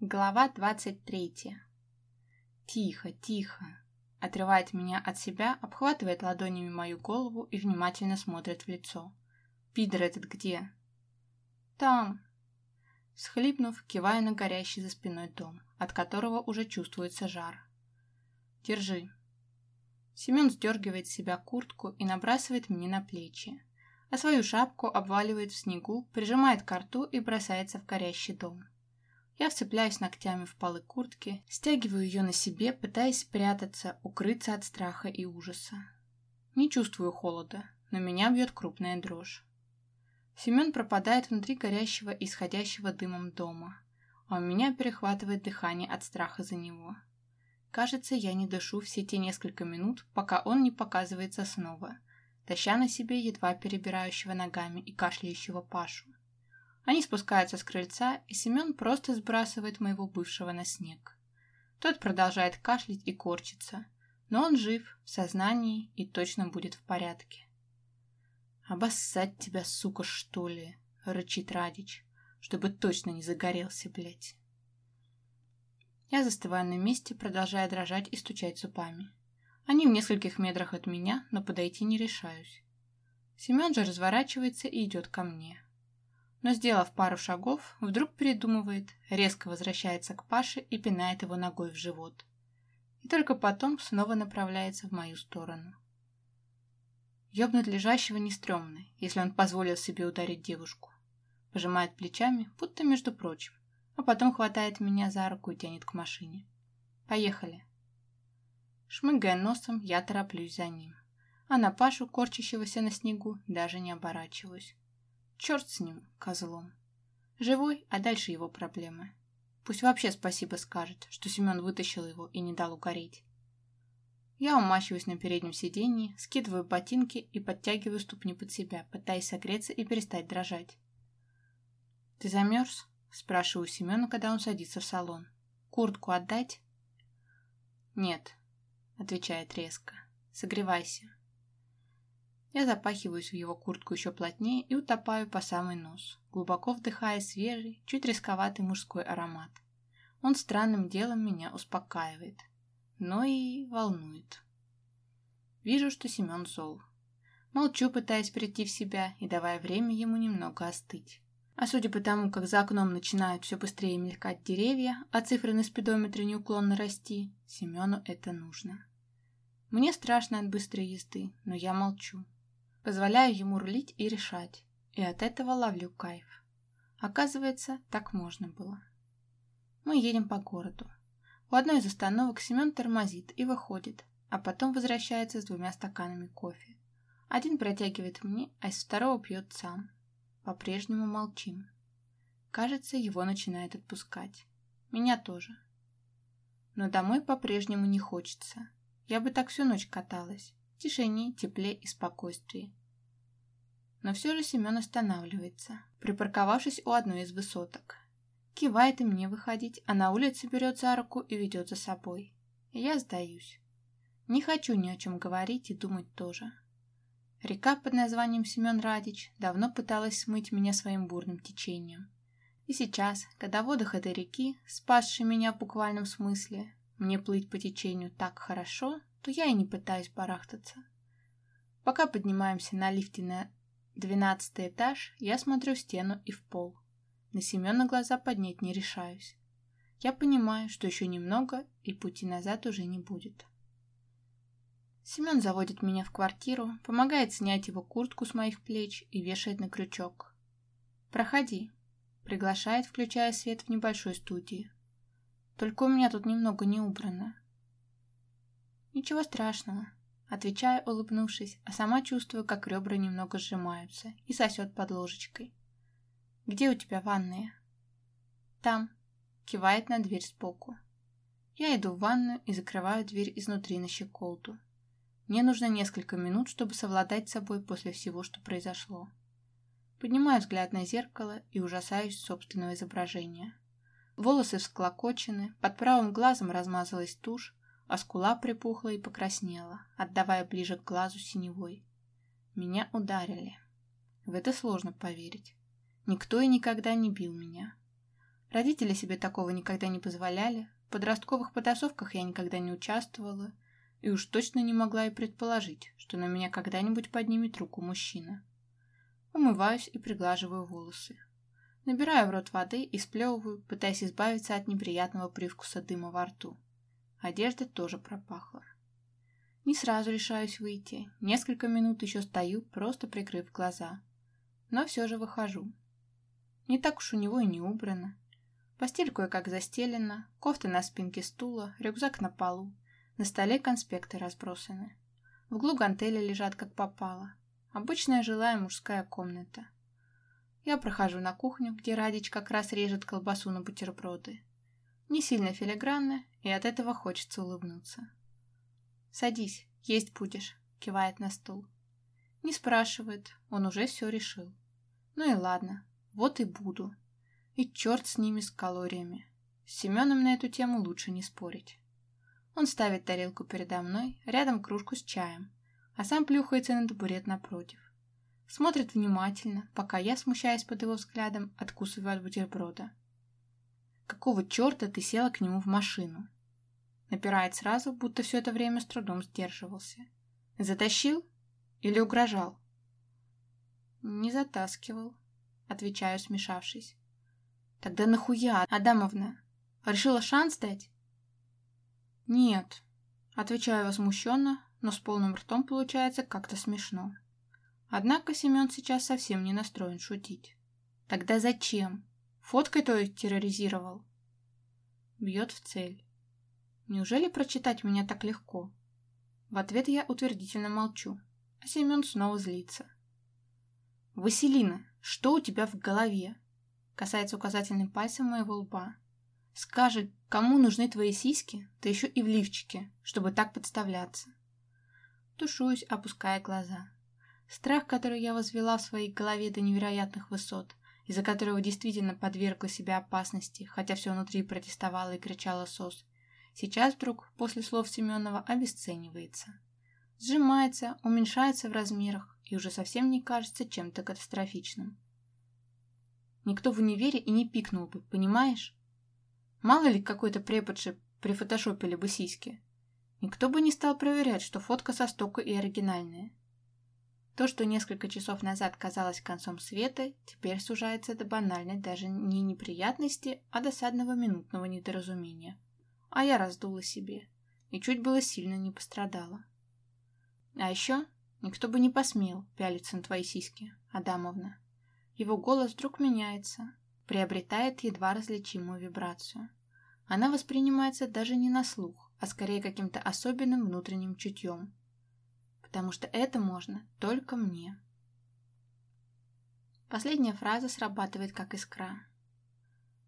Глава двадцать третья. Тихо, тихо. Отрывает меня от себя, обхватывает ладонями мою голову и внимательно смотрит в лицо. Пидор этот где? Там. Схлипнув, киваю на горящий за спиной дом, от которого уже чувствуется жар. Держи. Семен сдергивает с себя куртку и набрасывает мне на плечи, а свою шапку обваливает в снегу, прижимает к рту и бросается в горящий дом. Я вцепляюсь ногтями в полы куртки, стягиваю ее на себе, пытаясь спрятаться, укрыться от страха и ужаса. Не чувствую холода, но меня бьет крупная дрожь. Семен пропадает внутри горящего исходящего дымом дома, а у меня перехватывает дыхание от страха за него. Кажется, я не дышу все те несколько минут, пока он не показывается снова, таща на себе едва перебирающего ногами и кашляющего Пашу. Они спускаются с крыльца, и Семен просто сбрасывает моего бывшего на снег. Тот продолжает кашлять и корчиться, но он жив, в сознании и точно будет в порядке. «Обоссать тебя, сука, что ли?» — рычит Радич, чтобы точно не загорелся, блядь. Я застываю на месте, продолжая дрожать и стучать зубами. Они в нескольких метрах от меня, но подойти не решаюсь. Семен же разворачивается и идет ко мне. Но, сделав пару шагов, вдруг передумывает, резко возвращается к Паше и пинает его ногой в живот. И только потом снова направляется в мою сторону. Ёбнуть лежащего не стрёмно, если он позволил себе ударить девушку. Пожимает плечами, будто между прочим а потом хватает меня за руку и тянет к машине. «Поехали». Шмыгая носом, я тороплюсь за ним, а на Пашу, корчащегося на снегу, даже не оборачиваюсь. Черт с ним, козлом. Живой, а дальше его проблемы. Пусть вообще спасибо скажет, что Семен вытащил его и не дал угореть. Я умащиваюсь на переднем сиденье, скидываю ботинки и подтягиваю ступни под себя, пытаясь согреться и перестать дрожать. «Ты замерз?» Спрашиваю Семена, когда он садится в салон. «Куртку отдать?» «Нет», — отвечает резко. «Согревайся». Я запахиваюсь в его куртку еще плотнее и утопаю по самый нос, глубоко вдыхая свежий, чуть рисковатый мужской аромат. Он странным делом меня успокаивает, но и волнует. Вижу, что Семен зол. Молчу, пытаясь прийти в себя и давая время ему немного остыть. А судя по тому, как за окном начинают все быстрее мелькать деревья, а цифры на спидометре неуклонно расти, Семену это нужно. Мне страшно от быстрой езды, но я молчу. Позволяю ему рулить и решать, и от этого ловлю кайф. Оказывается, так можно было. Мы едем по городу. У одной из остановок Семен тормозит и выходит, а потом возвращается с двумя стаканами кофе. Один протягивает мне, а из второго пьет сам. По-прежнему молчим. Кажется, его начинает отпускать. Меня тоже. Но домой по-прежнему не хочется. Я бы так всю ночь каталась. Тишине, тепле и спокойствии. Но все же Семен останавливается, припарковавшись у одной из высоток. Кивает и мне выходить, а на улице берет за руку и ведет за собой. Я сдаюсь. Не хочу ни о чем говорить и думать тоже. Река под названием Семен Радич давно пыталась смыть меня своим бурным течением. И сейчас, когда водах этой реки, спасшей меня в буквальном смысле, мне плыть по течению так хорошо, то я и не пытаюсь барахтаться. Пока поднимаемся на лифте на двенадцатый этаж, я смотрю в стену и в пол. На Семена глаза поднять не решаюсь. Я понимаю, что еще немного, и пути назад уже не будет. Семен заводит меня в квартиру, помогает снять его куртку с моих плеч и вешает на крючок. «Проходи», — приглашает, включая свет в небольшой студии. «Только у меня тут немного не убрано». «Ничего страшного», — отвечаю, улыбнувшись, а сама чувствую, как ребра немного сжимаются и сосет под ложечкой. «Где у тебя ванная?» «Там», — кивает на дверь сбоку. Я иду в ванную и закрываю дверь изнутри на щеколду. Мне нужно несколько минут, чтобы совладать с собой после всего, что произошло. Поднимаю взгляд на зеркало и ужасаюсь собственного изображения. Волосы всклокочены, под правым глазом размазалась тушь, а скула припухла и покраснела, отдавая ближе к глазу синевой. Меня ударили. В это сложно поверить. Никто и никогда не бил меня. Родители себе такого никогда не позволяли, в подростковых потасовках я никогда не участвовала, и уж точно не могла и предположить, что на меня когда-нибудь поднимет руку мужчина. Умываюсь и приглаживаю волосы. Набираю в рот воды и сплевываю, пытаясь избавиться от неприятного привкуса дыма во рту. Одежда тоже пропахла. Не сразу решаюсь выйти. Несколько минут еще стою, просто прикрыв глаза. Но все же выхожу. Не так уж у него и не убрано. Постель кое-как застелена, кофта на спинке стула, рюкзак на полу. На столе конспекты разбросаны. В углу гантели лежат как попало. Обычная жилая мужская комната. Я прохожу на кухню, где Радич как раз режет колбасу на бутерброды. Не сильно филигранно, и от этого хочется улыбнуться. «Садись, есть будешь», — кивает на стул. Не спрашивает, он уже все решил. Ну и ладно, вот и буду. И черт с ними, с калориями. С Семеном на эту тему лучше не спорить. Он ставит тарелку передо мной, рядом кружку с чаем, а сам плюхается на табурет напротив. Смотрит внимательно, пока я, смущаясь под его взглядом, откусываю от бутерброда. «Какого черта ты села к нему в машину?» Напирает сразу, будто все это время с трудом сдерживался. «Затащил? Или угрожал?» «Не затаскивал», — отвечаю, смешавшись. «Тогда нахуя, Адамовна? Решила шанс дать?» «Нет», — отвечаю возмущенно, но с полным ртом получается как-то смешно. Однако Семен сейчас совсем не настроен шутить. «Тогда зачем? Фоткой то терроризировал?» Бьет в цель. Неужели прочитать меня так легко? В ответ я утвердительно молчу, а Семен снова злится. «Василина, что у тебя в голове?» Касается указательным пальцем моего лба. «Скажи, кому нужны твои сиськи, да еще и в лифчике, чтобы так подставляться?» Тушуюсь, опуская глаза. Страх, который я возвела в своей голове до невероятных высот, из-за которого действительно подвергла себя опасности, хотя все внутри протестовало и кричало сос, сейчас вдруг, после слов Семенова, обесценивается. Сжимается, уменьшается в размерах и уже совсем не кажется чем-то катастрофичным. Никто в универе и не пикнул бы, понимаешь? Мало ли какой-то преподши прифотошопили бы сиськи. Никто бы не стал проверять, что фотка со стока и оригинальная. То, что несколько часов назад казалось концом света, теперь сужается до банальной даже не неприятности, а досадного минутного недоразумения а я раздула себе и чуть было сильно не пострадала. А еще никто бы не посмел пялиться на твои сиськи, Адамовна. Его голос вдруг меняется, приобретает едва различимую вибрацию. Она воспринимается даже не на слух, а скорее каким-то особенным внутренним чутьем. Потому что это можно только мне. Последняя фраза срабатывает как искра.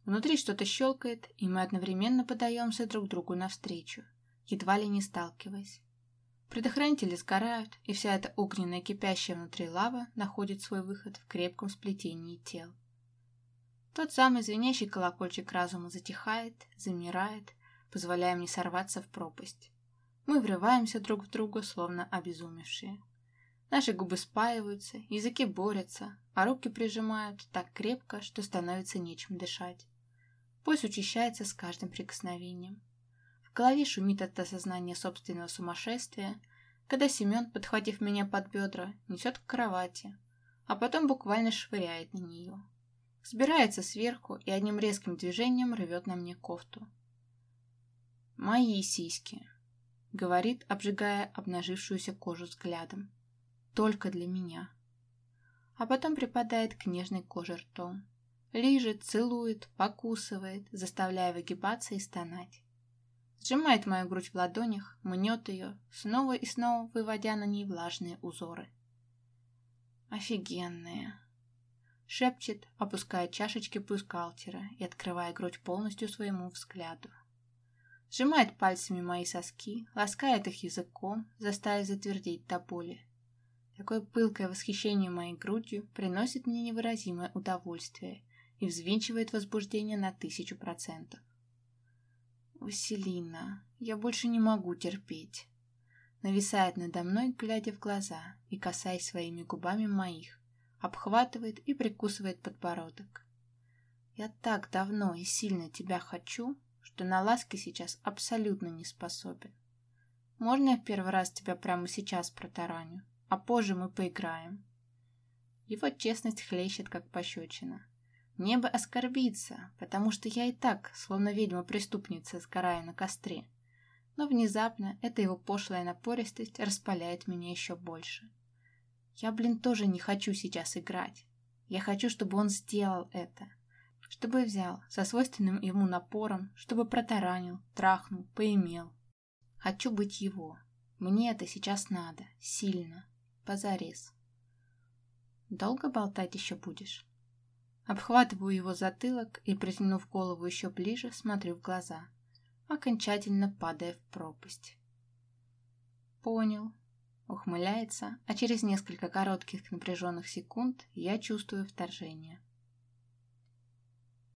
Внутри что-то щелкает, и мы одновременно подаемся друг другу навстречу, едва ли не сталкиваясь. Предохранители сгорают, и вся эта огненная кипящая внутри лава находит свой выход в крепком сплетении тел. Тот самый звенящий колокольчик разума затихает, замирает, позволяя мне сорваться в пропасть. Мы врываемся друг в друга, словно обезумевшие. Наши губы спаиваются, языки борются, а руки прижимают так крепко, что становится нечем дышать. Пульс учащается с каждым прикосновением. В голове шумит от осознания собственного сумасшествия, когда Семен, подхватив меня под бедра, несет к кровати, а потом буквально швыряет на нее. Сбирается сверху и одним резким движением рвет на мне кофту. «Мои сиськи», — говорит, обжигая обнажившуюся кожу взглядом. «Только для меня». А потом припадает к нежной коже ртом. Лижет, целует, покусывает, заставляя выгибаться и стонать. Сжимает мою грудь в ладонях, мнет ее, снова и снова выводя на ней влажные узоры. «Офигенные!» Шепчет, опуская чашечки бюстгальтера и открывая грудь полностью своему взгляду. Сжимает пальцами мои соски, ласкает их языком, заставив затвердеть до боли. Такое пылкое восхищение моей грудью приносит мне невыразимое удовольствие и взвинчивает возбуждение на тысячу процентов. «Василина, я больше не могу терпеть», нависает надо мной, глядя в глаза и касаясь своими губами моих, обхватывает и прикусывает подбородок. Я так давно и сильно тебя хочу, что на ласки сейчас абсолютно не способен. Можно я в первый раз тебя прямо сейчас протараню, а позже мы поиграем?» Его честность хлещет, как пощечина. Мне бы оскорбиться, потому что я и так, словно ведьма-преступница, сгораю на костре. Но внезапно эта его пошлая напористость распаляет меня еще больше. Я, блин, тоже не хочу сейчас играть. Я хочу, чтобы он сделал это. Чтобы взял со свойственным ему напором, чтобы протаранил, трахнул, поимел. Хочу быть его. Мне это сейчас надо. Сильно. Позарез. Долго болтать еще будешь? Обхватываю его затылок и, притянув голову еще ближе, смотрю в глаза, окончательно падая в пропасть. Понял. Ухмыляется, а через несколько коротких напряженных секунд я чувствую вторжение.